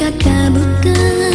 kata bukan